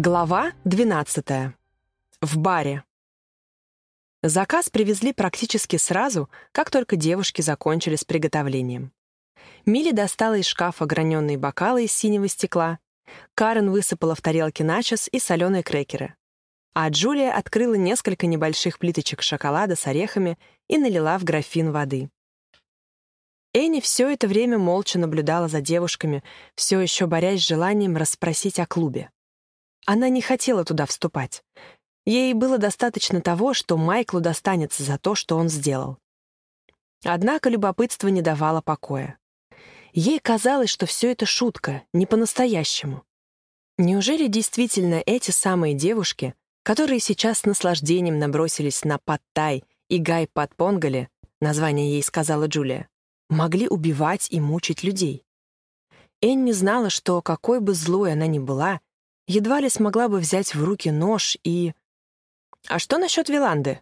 Глава 12. В баре. Заказ привезли практически сразу, как только девушки закончили с приготовлением. Милли достала из шкафа граненые бокалы из синего стекла, Карен высыпала в тарелки начос и соленые крекеры, а Джулия открыла несколько небольших плиточек шоколада с орехами и налила в графин воды. Энни все это время молча наблюдала за девушками, все еще борясь с желанием расспросить о клубе. Она не хотела туда вступать. Ей было достаточно того, что Майклу достанется за то, что он сделал. Однако любопытство не давало покоя. Ей казалось, что все это шутка, не по-настоящему. Неужели действительно эти самые девушки, которые сейчас с наслаждением набросились на Паттай и Гай Патпонгали, название ей сказала Джулия, могли убивать и мучить людей? Энни знала, что какой бы злой она ни была, едва ли смогла бы взять в руки нож и... А что насчет Виланды?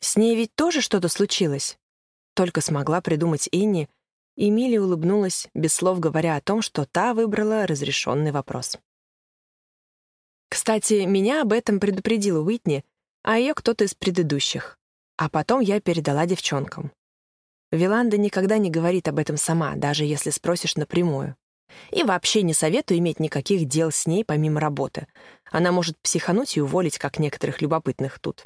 С ней ведь тоже что-то случилось. Только смогла придумать Энни, и Милли улыбнулась, без слов говоря о том, что та выбрала разрешенный вопрос. Кстати, меня об этом предупредила Уитни, а ее кто-то из предыдущих. А потом я передала девчонкам. Виланда никогда не говорит об этом сама, даже если спросишь напрямую. И вообще не советую иметь никаких дел с ней помимо работы. Она может психануть и уволить, как некоторых любопытных тут.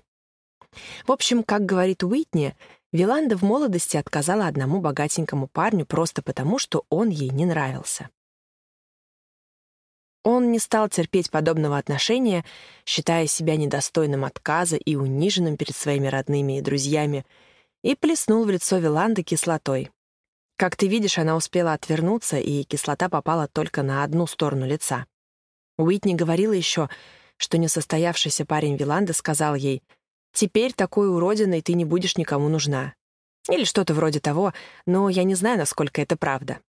В общем, как говорит Уитни, Виланда в молодости отказала одному богатенькому парню просто потому, что он ей не нравился. Он не стал терпеть подобного отношения, считая себя недостойным отказа и униженным перед своими родными и друзьями, и плеснул в лицо Виланды кислотой. Как ты видишь, она успела отвернуться, и кислота попала только на одну сторону лица. Уитни говорила еще, что несостоявшийся парень Виланды сказал ей, «Теперь такой уродиной ты не будешь никому нужна». Или что-то вроде того, но я не знаю, насколько это правда.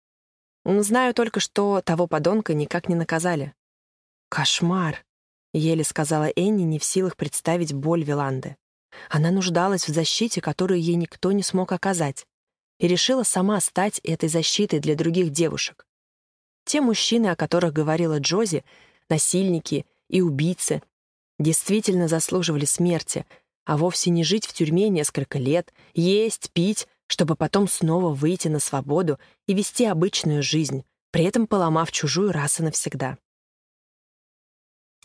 Знаю только, что того подонка никак не наказали. «Кошмар», — еле сказала Энни, не в силах представить боль Виланды. Она нуждалась в защите, которую ей никто не смог оказать и решила сама стать этой защитой для других девушек. Те мужчины, о которых говорила Джози, насильники и убийцы, действительно заслуживали смерти, а вовсе не жить в тюрьме несколько лет, есть, пить, чтобы потом снова выйти на свободу и вести обычную жизнь, при этом поломав чужую раз и навсегда.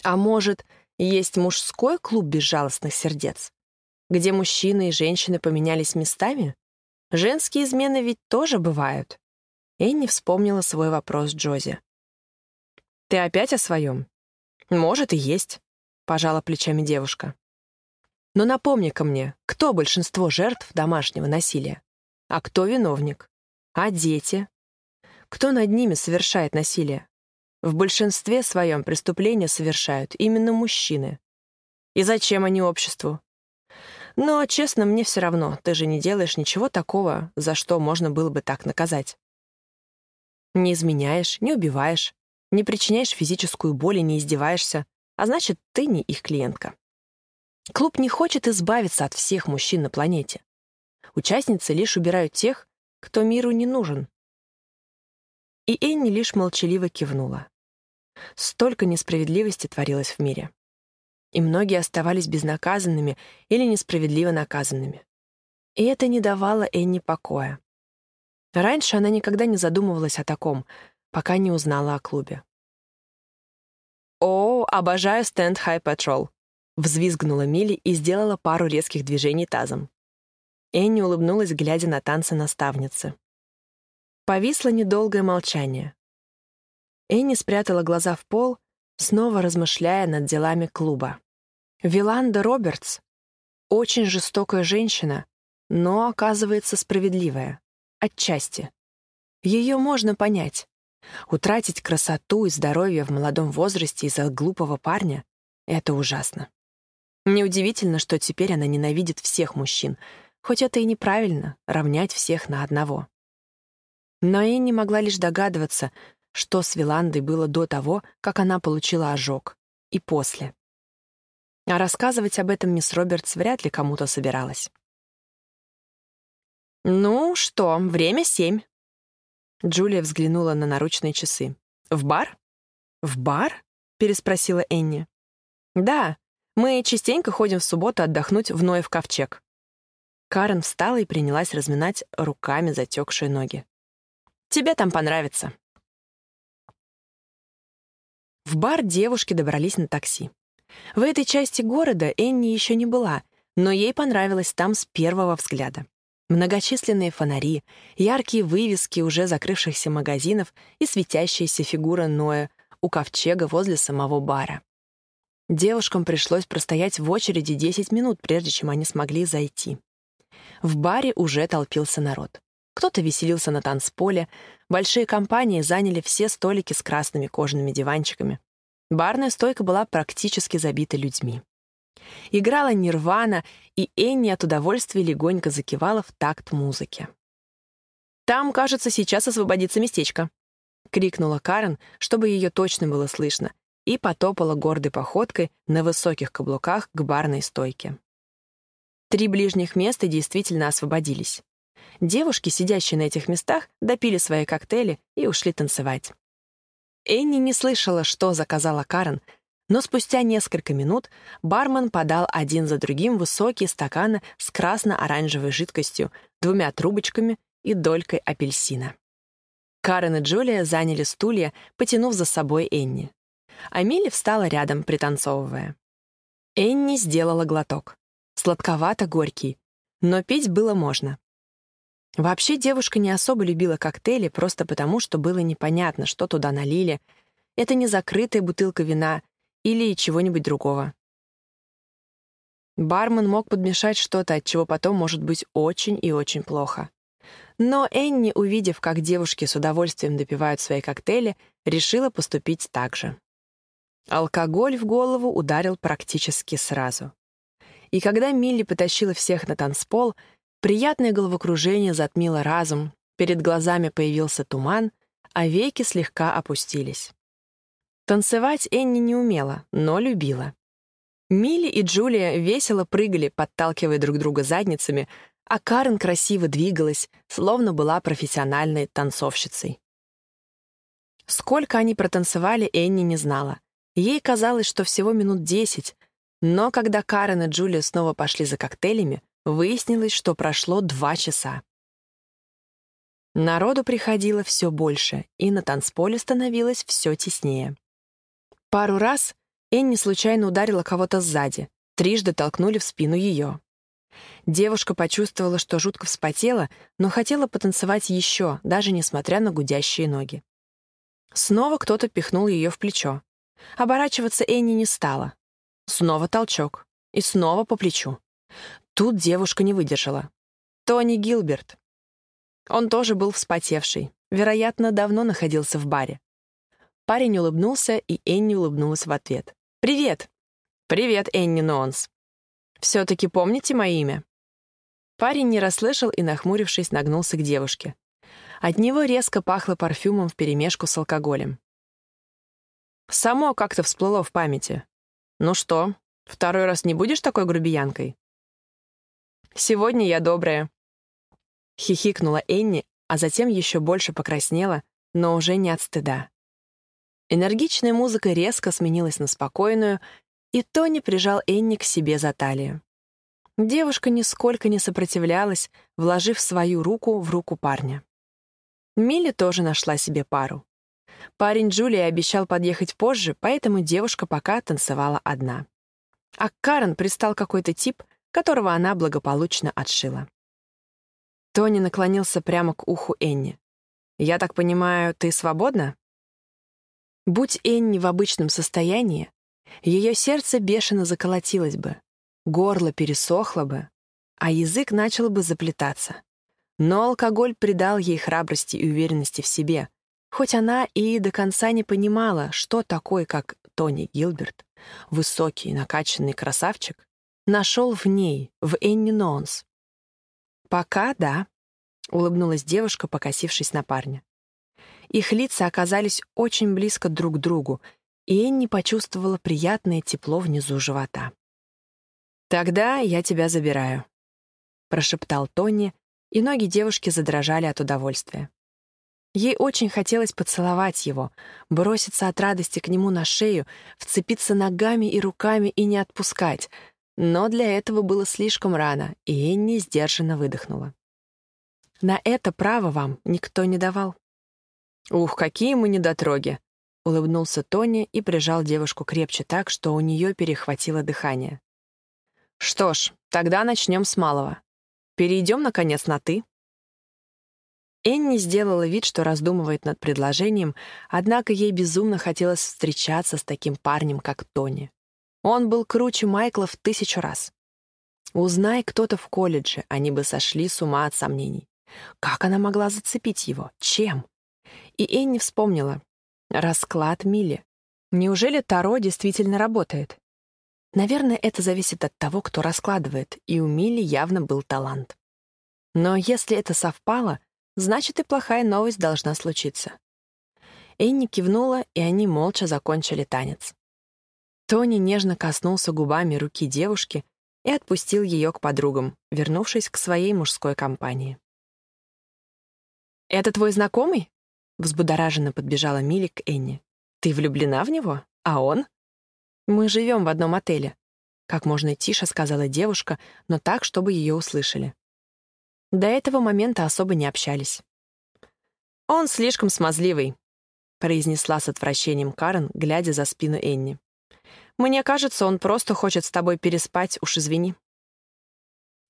А может, есть мужской клуб безжалостных сердец, где мужчины и женщины поменялись местами? Женские измены ведь тоже бывают. Энни вспомнила свой вопрос Джози. «Ты опять о своем?» «Может, и есть», — пожала плечами девушка. «Но напомни-ка мне, кто большинство жертв домашнего насилия? А кто виновник? А дети? Кто над ними совершает насилие? В большинстве своем преступления совершают именно мужчины. И зачем они обществу? Но, честно, мне все равно, ты же не делаешь ничего такого, за что можно было бы так наказать. Не изменяешь, не убиваешь, не причиняешь физическую боль и не издеваешься, а значит, ты не их клиентка. Клуб не хочет избавиться от всех мужчин на планете. Участницы лишь убирают тех, кто миру не нужен. И Энни лишь молчаливо кивнула. Столько несправедливости творилось в мире и многие оставались безнаказанными или несправедливо наказанными. И это не давало Энни покоя. Раньше она никогда не задумывалась о таком, пока не узнала о клубе. «О, обожаю стенд High Patrol», — взвизгнула Милли и сделала пару резких движений тазом. Энни улыбнулась, глядя на танцы наставницы. Повисло недолгое молчание. Энни спрятала глаза в пол снова размышляя над делами клуба. Виланда Робертс — очень жестокая женщина, но, оказывается, справедливая. Отчасти. Ее можно понять. Утратить красоту и здоровье в молодом возрасте из-за глупого парня — это ужасно. Неудивительно, что теперь она ненавидит всех мужчин, хоть это и неправильно — равнять всех на одного. Но и не могла лишь догадываться, что с Виландой было до того, как она получила ожог, и после. А рассказывать об этом мисс Робертс вряд ли кому-то собиралась. «Ну что, время семь». Джулия взглянула на наручные часы. «В бар?» «В бар?» — переспросила Энни. «Да, мы частенько ходим в субботу отдохнуть в Ноев ковчег». Карен встала и принялась разминать руками затекшие ноги. «Тебе там понравится». В бар девушки добрались на такси. В этой части города Энни еще не была, но ей понравилось там с первого взгляда. Многочисленные фонари, яркие вывески уже закрывшихся магазинов и светящаяся фигура Ноя у ковчега возле самого бара. Девушкам пришлось простоять в очереди 10 минут, прежде чем они смогли зайти. В баре уже толпился народ. Кто-то веселился на танцполе, большие компании заняли все столики с красными кожаными диванчиками. Барная стойка была практически забита людьми. Играла Нирвана, и Энни от удовольствия легонько закивала в такт музыки. «Там, кажется, сейчас освободится местечко», — крикнула Карен, чтобы ее точно было слышно, и потопала гордой походкой на высоких каблуках к барной стойке. Три ближних места действительно освободились. Девушки, сидящие на этих местах, допили свои коктейли и ушли танцевать. Энни не слышала, что заказала Карен, но спустя несколько минут бармен подал один за другим высокие стаканы с красно-оранжевой жидкостью, двумя трубочками и долькой апельсина. Карен и Джулия заняли стулья, потянув за собой Энни. А Милли встала рядом, пританцовывая. Энни сделала глоток. Сладковато-горький, но пить было можно. Вообще девушка не особо любила коктейли просто потому, что было непонятно, что туда налили. Это не закрытая бутылка вина или чего-нибудь другого. Бармен мог подмешать что-то, от чего потом может быть очень и очень плохо. Но Энни, увидев, как девушки с удовольствием допивают свои коктейли, решила поступить так же. Алкоголь в голову ударил практически сразу. И когда Милли потащила всех на танцпол, Приятное головокружение затмило разум, перед глазами появился туман, а веки слегка опустились. Танцевать Энни не умела, но любила. Милли и Джулия весело прыгали, подталкивая друг друга задницами, а Карен красиво двигалась, словно была профессиональной танцовщицей. Сколько они протанцевали, Энни не знала. Ей казалось, что всего минут десять, но когда Карен и Джулия снова пошли за коктейлями, Выяснилось, что прошло два часа. Народу приходило все больше, и на танцполе становилось все теснее. Пару раз Энни случайно ударила кого-то сзади, трижды толкнули в спину ее. Девушка почувствовала, что жутко вспотела, но хотела потанцевать еще, даже несмотря на гудящие ноги. Снова кто-то пихнул ее в плечо. Оборачиваться Энни не стала. Снова толчок. И снова по плечу. Тут девушка не выдержала. Тони Гилберт. Он тоже был вспотевший. Вероятно, давно находился в баре. Парень улыбнулся, и Энни улыбнулась в ответ. «Привет!» «Привет, Энни Нонс!» «Все-таки помните мое имя?» Парень не расслышал и, нахмурившись, нагнулся к девушке. От него резко пахло парфюмом вперемешку с алкоголем. Само как-то всплыло в памяти. «Ну что, второй раз не будешь такой грубиянкой?» Сегодня я добрая». Хихикнула Энни, а затем еще больше покраснела, но уже не от стыда. Энергичная музыка резко сменилась на спокойную, и Тони прижал Энни к себе за талию. Девушка нисколько не сопротивлялась, вложив свою руку в руку парня. Милли тоже нашла себе пару. Парень Джулии обещал подъехать позже, поэтому девушка пока танцевала одна. А к Карен пристал какой-то тип — которого она благополучно отшила. Тони наклонился прямо к уху Энни. «Я так понимаю, ты свободна?» Будь Энни в обычном состоянии, ее сердце бешено заколотилось бы, горло пересохло бы, а язык начал бы заплетаться. Но алкоголь придал ей храбрости и уверенности в себе, хоть она и до конца не понимала, что такой, как Тони Гилберт, высокий, накачанный красавчик, нашел в ней, в Энни Нонс. «Пока да», — улыбнулась девушка, покосившись на парня. Их лица оказались очень близко друг к другу, и Энни почувствовала приятное тепло внизу живота. «Тогда я тебя забираю», — прошептал Тони, и ноги девушки задрожали от удовольствия. Ей очень хотелось поцеловать его, броситься от радости к нему на шею, вцепиться ногами и руками и не отпускать. Но для этого было слишком рано, и Энни сдержанно выдохнула. На это право вам никто не давал. «Ух, какие мы недотроги!» — улыбнулся Тони и прижал девушку крепче так, что у нее перехватило дыхание. «Что ж, тогда начнем с малого. Перейдем, наконец, на «ты». Энни сделала вид, что раздумывает над предложением, однако ей безумно хотелось встречаться с таким парнем, как Тони. Он был круче Майкла в тысячу раз. Узнай кто-то в колледже, они бы сошли с ума от сомнений. Как она могла зацепить его? Чем? И Энни вспомнила. Расклад Милли. Неужели Таро действительно работает? Наверное, это зависит от того, кто раскладывает, и у Милли явно был талант. Но если это совпало, значит и плохая новость должна случиться. Энни кивнула, и они молча закончили танец. Тони нежно коснулся губами руки девушки и отпустил ее к подругам, вернувшись к своей мужской компании. «Это твой знакомый?» — взбудораженно подбежала Милли к Энни. «Ты влюблена в него? А он?» «Мы живем в одном отеле», — как можно тише сказала девушка, но так, чтобы ее услышали. До этого момента особо не общались. «Он слишком смазливый», — произнесла с отвращением Карен, глядя за спину Энни. «Мне кажется, он просто хочет с тобой переспать, уж извини».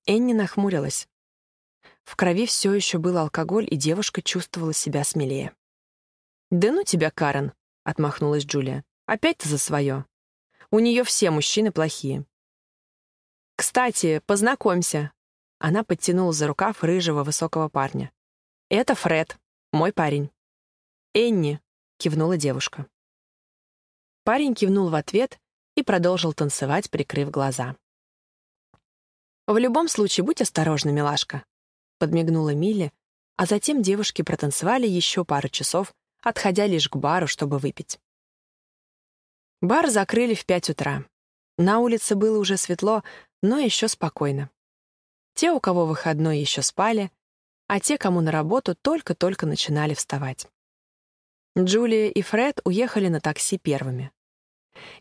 Энни нахмурилась. В крови все еще был алкоголь, и девушка чувствовала себя смелее. «Да ну тебя, Карен!» — отмахнулась Джулия. «Опять ты за свое. У нее все мужчины плохие». «Кстати, познакомься». Она подтянула за рукав рыжего высокого парня. «Это Фред, мой парень». «Энни», — кивнула девушка. Парень кивнул в ответ и продолжил танцевать, прикрыв глаза. «В любом случае, будь осторожна, милашка», — подмигнула Милли, а затем девушки протанцевали еще пару часов, отходя лишь к бару, чтобы выпить. Бар закрыли в пять утра. На улице было уже светло, но еще спокойно. Те, у кого выходной, еще спали, а те, кому на работу, только-только начинали вставать. Джулия и Фред уехали на такси первыми.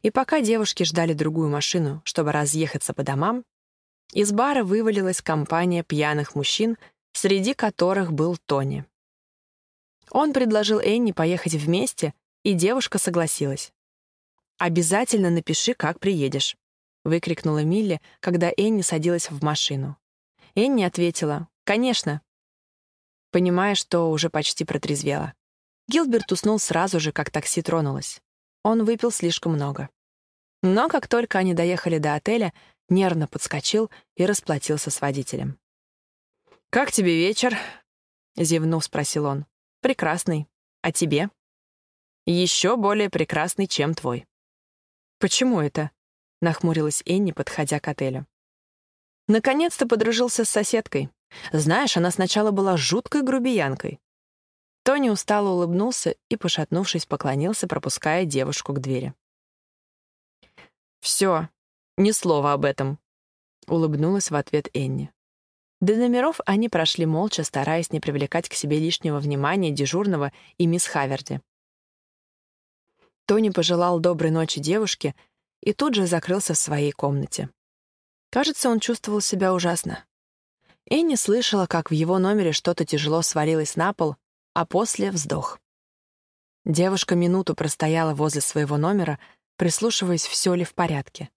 И пока девушки ждали другую машину, чтобы разъехаться по домам, из бара вывалилась компания пьяных мужчин, среди которых был Тони. Он предложил Энни поехать вместе, и девушка согласилась. «Обязательно напиши, как приедешь», — выкрикнула Милли, когда Энни садилась в машину. Энни ответила «Конечно», понимая, что уже почти протрезвела. Гилберт уснул сразу же, как такси тронулось. Он выпил слишком много. Но как только они доехали до отеля, нервно подскочил и расплатился с водителем. «Как тебе вечер?» — зевнув, спросил он. «Прекрасный. А тебе?» «Еще более прекрасный, чем твой». «Почему это?» — нахмурилась Энни, подходя к отелю. «Наконец-то подружился с соседкой. Знаешь, она сначала была жуткой грубиянкой». Тони устало улыбнулся и, пошатнувшись, поклонился, пропуская девушку к двери. «Все, ни слова об этом», — улыбнулась в ответ Энни. До номеров они прошли молча, стараясь не привлекать к себе лишнего внимания дежурного и мисс Хаверди. Тони пожелал доброй ночи девушке и тут же закрылся в своей комнате. Кажется, он чувствовал себя ужасно. Энни слышала, как в его номере что-то тяжело свалилось на пол, а после — вздох. Девушка минуту простояла возле своего номера, прислушиваясь, все ли в порядке.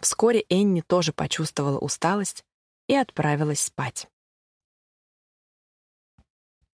Вскоре Энни тоже почувствовала усталость и отправилась спать.